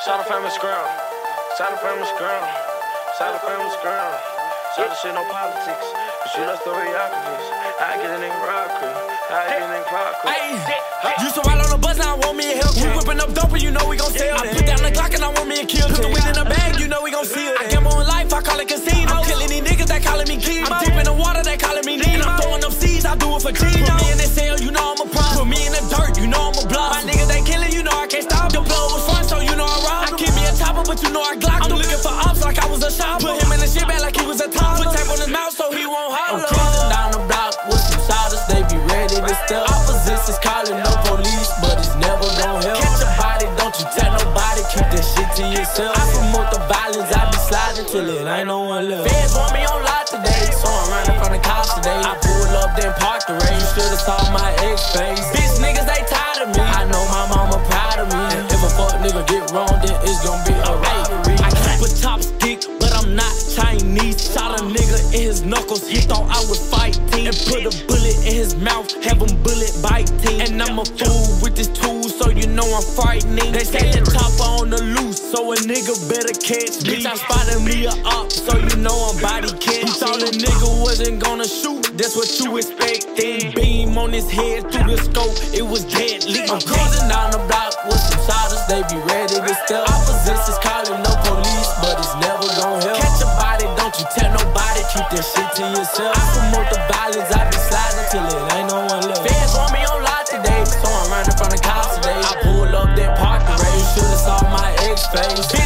Shout out famous girl. Shout out famous girl. Shout out famous girl. Shout out shit no politics. But she loves choreographies. I get a nigga rock. I get a nigga clock. Ayy, used to ride on the bus, now I want me a Hellcat. We whipping up dope, and you know we gon' sell that. I put down the Glock and I want me a kill. Put the weed in the bag, you know we gon' seal it. I gamble on life, I call it casino. I'm killing these niggas that calling me Kimo. I'm deep in the water, they calling like I was a shopper. Put him in the shit bag like he was a top. Put tape on his mouth so he won't holler. I'm cruising down the block with some shotters, they be ready to step. Opposition's calling, no police, but it's never gon' help. Catch a body, don't you tell nobody, keep that shit to yourself. I promote the violence, I be sliding till it ain't no one left. Feds want me on lock today, so I'm running from the cops today. I pull up, then park the. You should've saw my ex face. Bitch niggas, they tired of me. I know my mama proud of me. Uh-huh. If a fuck nigga get wrong, then it's gon' be Chinese. Shot a nigga in his knuckles, he thought I was fighting. And put a bullet in his mouth, have him bullet biting. And I'm a fool with this tool, so you know I'm frightening. They say the chopper on the loose, so a nigga better catch me. Bitch, I spotted me a up, so you know I'm body catch. You thought a nigga wasn't gonna shoot, that's what you expecting. Beam on his head through the scope, it was deadly. I'm cruising down the block with some shotters, they be ready to step. Opposition's calling, no police, but it's never I'm running from the cops today. I pull up that parking race, should've saw my ex face.